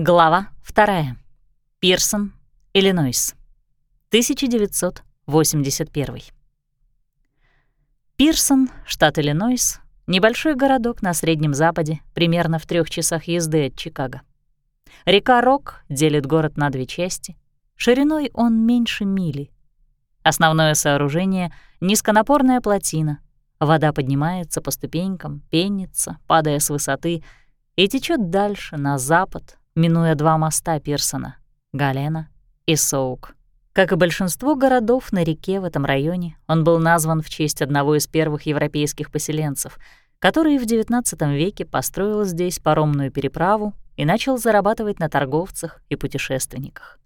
Глава 2. Пирсон, Иллинойс. 1981. Пирсон, штат Иллинойс, небольшой городок на Среднем Западе, примерно в трех часах езды от Чикаго. Река Рок делит город на две части. Шириной он меньше мили. Основное сооружение — низконапорная плотина. Вода поднимается по ступенькам, пенится, падая с высоты, и течет дальше, на запад, минуя два моста Пирсона — Галена и Соук. Как и большинство городов на реке в этом районе, он был назван в честь одного из первых европейских поселенцев, который в XIX веке построил здесь паромную переправу и начал зарабатывать на торговцах и путешественниках.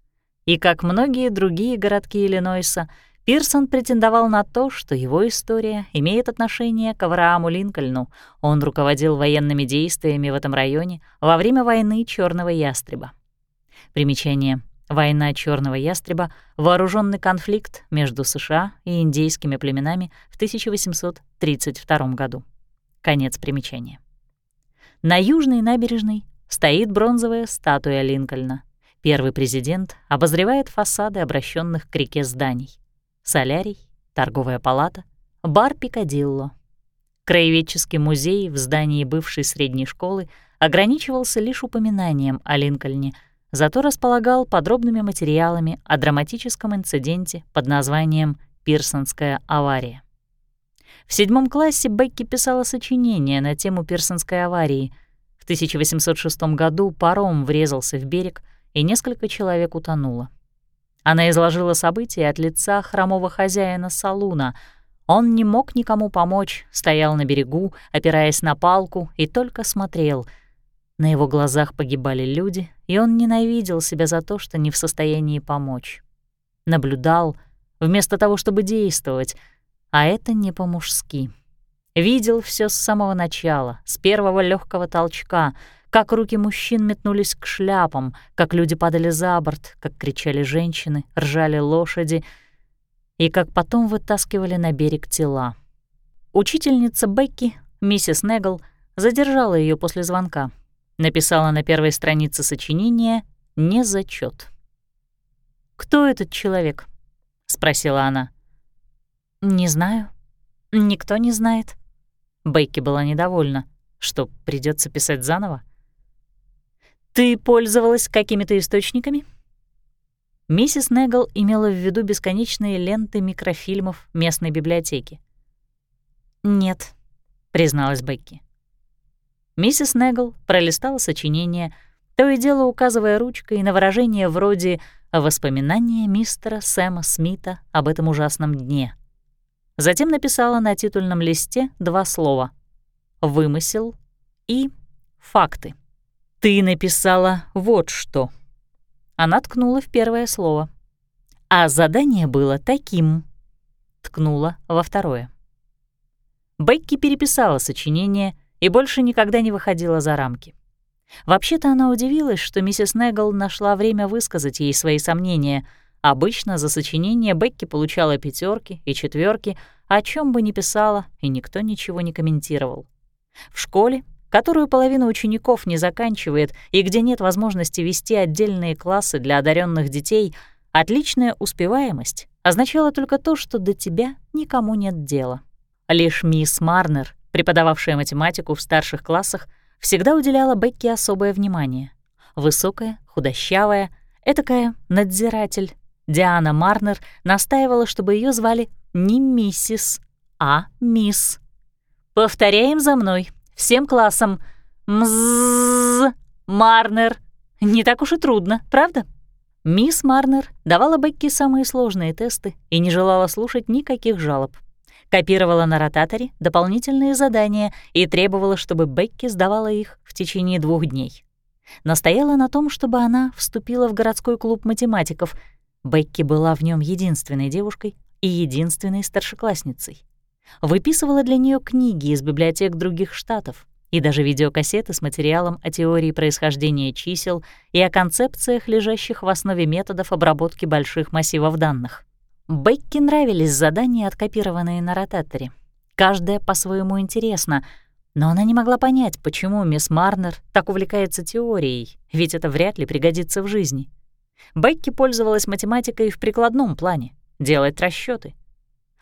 И как многие другие городки Иллинойса, Пирсон претендовал на то, что его история имеет отношение к Аврааму Линкольну. Он руководил военными действиями в этом районе во время войны Черного ястреба. Примечание. Война Черного ястреба — вооруженный конфликт между США и индейскими племенами в 1832 году. Конец примечания. На южной набережной стоит бронзовая статуя Линкольна. Первый президент обозревает фасады обращенных к реке зданий солярий, торговая палата, бар Пикадилло. Краеведческий музей в здании бывшей средней школы ограничивался лишь упоминанием о Линкольне, зато располагал подробными материалами о драматическом инциденте под названием «Пирсонская авария». В седьмом классе Бекки писала сочинение на тему Пирсонской аварии. В 1806 году паром врезался в берег, и несколько человек утонуло. Она изложила события от лица хромого хозяина салуна. Он не мог никому помочь, стоял на берегу, опираясь на палку, и только смотрел. На его глазах погибали люди, и он ненавидел себя за то, что не в состоянии помочь. Наблюдал, вместо того, чтобы действовать, а это не по-мужски. Видел все с самого начала, с первого легкого толчка — как руки мужчин метнулись к шляпам, как люди падали за борт, как кричали женщины, ржали лошади и как потом вытаскивали на берег тела. Учительница Бекки, миссис Негл, задержала ее после звонка. Написала на первой странице сочинения «Не зачет. «Кто этот человек?» — спросила она. «Не знаю. Никто не знает». Бейки была недовольна. Что, придется писать заново? «Ты пользовалась какими-то источниками?» Миссис Негл имела в виду бесконечные ленты микрофильмов местной библиотеки. «Нет», — призналась Бекки. Миссис Негл пролистала сочинение, то и дело указывая ручкой на выражение вроде «Воспоминания мистера Сэма Смита об этом ужасном дне». Затем написала на титульном листе два слова «вымысел» и «факты». «Ты написала вот что». Она ткнула в первое слово. А задание было таким. Ткнула во второе. Бекки переписала сочинение и больше никогда не выходила за рамки. Вообще-то она удивилась, что миссис Негл нашла время высказать ей свои сомнения. Обычно за сочинение Бекки получала пятерки и четверки, о чем бы ни писала, и никто ничего не комментировал. В школе которую половина учеников не заканчивает и где нет возможности вести отдельные классы для одаренных детей, отличная успеваемость означала только то, что до тебя никому нет дела. Лишь мисс Марнер, преподававшая математику в старших классах, всегда уделяла Бекке особое внимание. Высокая, худощавая, этакая надзиратель. Диана Марнер настаивала, чтобы ее звали не миссис, а мисс. «Повторяем за мной», Всем классом. Мззз, Марнер. Не так уж и трудно, правда? Мисс Марнер давала Бекки самые сложные тесты и не желала слушать никаких жалоб. Копировала на ротаторе дополнительные задания и требовала, чтобы Бекки сдавала их в течение двух дней. Настояла на том, чтобы она вступила в городской клуб математиков. Бекки была в нем единственной девушкой и единственной старшеклассницей выписывала для нее книги из библиотек других штатов и даже видеокассеты с материалом о теории происхождения чисел и о концепциях, лежащих в основе методов обработки больших массивов данных. Бекки нравились задания, откопированные на ротаторе. Каждое по-своему интересно, Но она не могла понять, почему мисс Марнер так увлекается теорией, ведь это вряд ли пригодится в жизни. Бекки пользовалась математикой в прикладном плане — делать расчеты.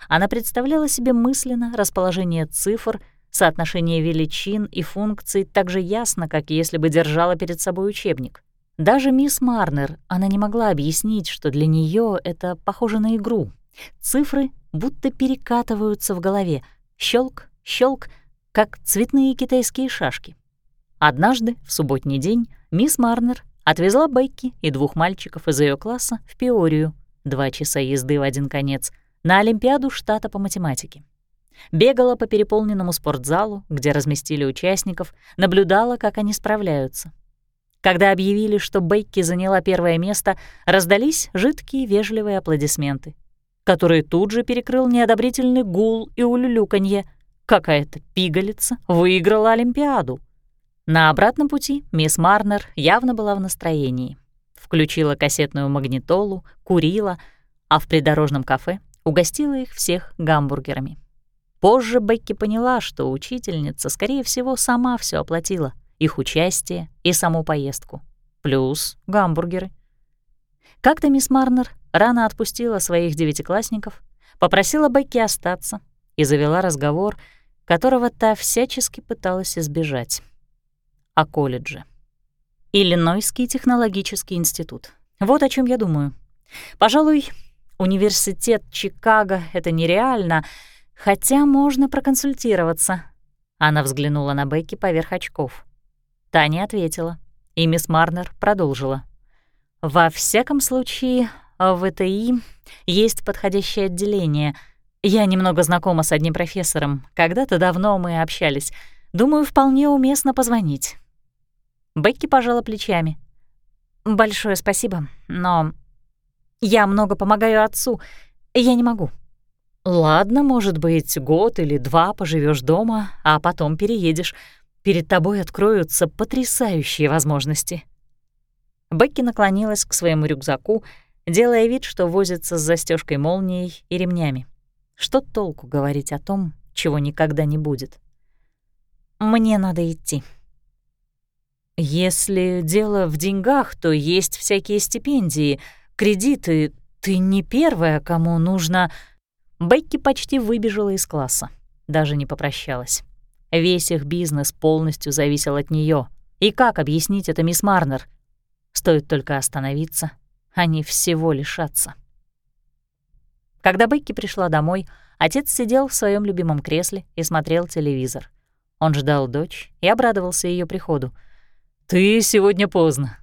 Она представляла себе мысленно расположение цифр, соотношение величин и функций так же ясно, как если бы держала перед собой учебник. Даже мисс Марнер она не могла объяснить, что для нее это похоже на игру. Цифры будто перекатываются в голове. Щелк, щелк, как цветные китайские шашки. Однажды, в субботний день, мисс Марнер отвезла Бекки и двух мальчиков из ее класса в Пиорию, два часа езды в один конец, на Олимпиаду штата по математике. Бегала по переполненному спортзалу, где разместили участников, наблюдала, как они справляются. Когда объявили, что Бейки заняла первое место, раздались жидкие вежливые аплодисменты, которые тут же перекрыл неодобрительный гул и улюлюканье. Какая-то пигалица выиграла Олимпиаду. На обратном пути мисс Марнер явно была в настроении. Включила кассетную магнитолу, курила, а в придорожном кафе угостила их всех гамбургерами. Позже Бекки поняла, что учительница, скорее всего, сама все оплатила их участие и саму поездку, плюс гамбургеры. Как-то мисс Марнер рано отпустила своих девятиклассников, попросила Бекки остаться и завела разговор, которого та всячески пыталась избежать. О колледже. Иллинойский технологический институт. Вот о чем я думаю. Пожалуй, университет Чикаго — это нереально, хотя можно проконсультироваться. Она взглянула на Бекки поверх очков. Таня ответила, и мисс Марнер продолжила. «Во всяком случае, в ВТИ есть подходящее отделение. Я немного знакома с одним профессором. Когда-то давно мы общались. Думаю, вполне уместно позвонить». Бекки пожала плечами. «Большое спасибо, но я много помогаю отцу. Я не могу». «Ладно, может быть, год или два поживешь дома, а потом переедешь перед тобой откроются потрясающие возможности. Бекки наклонилась к своему рюкзаку, делая вид, что возится с застежкой молнией и ремнями. Что толку говорить о том, чего никогда не будет? Мне надо идти. Если дело в деньгах, то есть всякие стипендии, кредиты. Ты не первая, кому нужно... Бекки почти выбежала из класса, даже не попрощалась. Весь их бизнес полностью зависел от нее. И как объяснить это мисс Марнер? Стоит только остановиться, они всего лишатся. Когда Бекки пришла домой, отец сидел в своем любимом кресле и смотрел телевизор. Он ждал дочь и обрадовался ее приходу. «Ты сегодня поздно».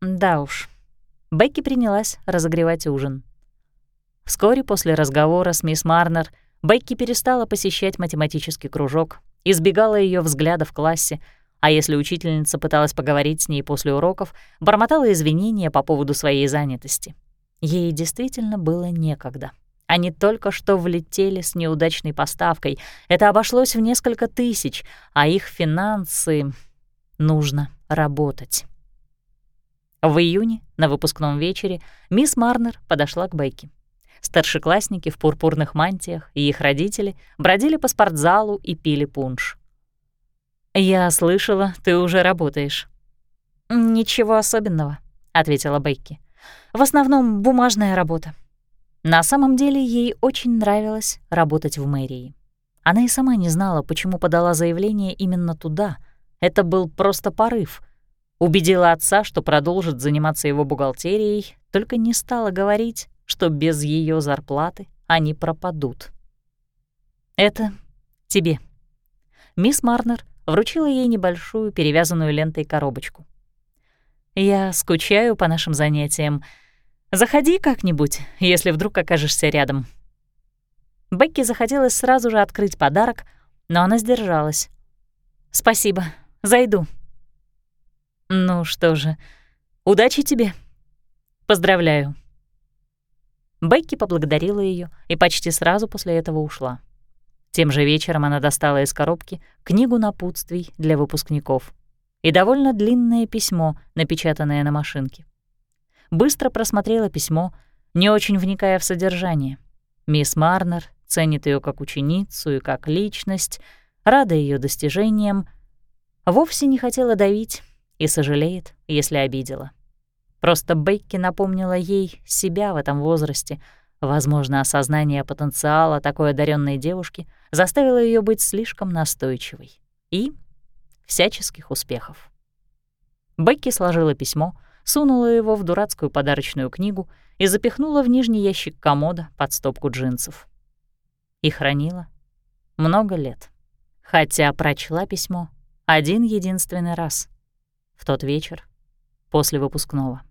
«Да уж». Бекки принялась разогревать ужин. Вскоре после разговора с мисс Марнер Бекки перестала посещать математический кружок избегала ее взгляда в классе, а если учительница пыталась поговорить с ней после уроков, бормотала извинения по поводу своей занятости. Ей действительно было некогда. Они только что влетели с неудачной поставкой. Это обошлось в несколько тысяч, а их финансы... Нужно работать. В июне, на выпускном вечере, мисс Марнер подошла к Бекке. Старшеклассники в пурпурных мантиях и их родители бродили по спортзалу и пили пунш. «Я слышала, ты уже работаешь». «Ничего особенного», — ответила Бекки. «В основном бумажная работа». На самом деле ей очень нравилось работать в мэрии. Она и сама не знала, почему подала заявление именно туда. Это был просто порыв. Убедила отца, что продолжит заниматься его бухгалтерией, только не стала говорить, что без ее зарплаты они пропадут. «Это тебе». Мисс Марнер вручила ей небольшую перевязанную лентой коробочку. «Я скучаю по нашим занятиям. Заходи как-нибудь, если вдруг окажешься рядом». Бекки захотелось сразу же открыть подарок, но она сдержалась. «Спасибо, зайду». «Ну что же, удачи тебе. Поздравляю». Бекки поблагодарила ее и почти сразу после этого ушла. Тем же вечером она достала из коробки книгу напутствий для выпускников и довольно длинное письмо, напечатанное на машинке. Быстро просмотрела письмо, не очень вникая в содержание. Мисс Марнер ценит ее как ученицу и как личность, рада ее достижениям, вовсе не хотела давить и сожалеет, если обидела. Просто Бекки напомнила ей себя в этом возрасте. Возможно, осознание потенциала такой одаренной девушки заставило ее быть слишком настойчивой. И всяческих успехов. Бекки сложила письмо, сунула его в дурацкую подарочную книгу и запихнула в нижний ящик комода под стопку джинсов. И хранила много лет. Хотя прочла письмо один единственный раз. В тот вечер после выпускного.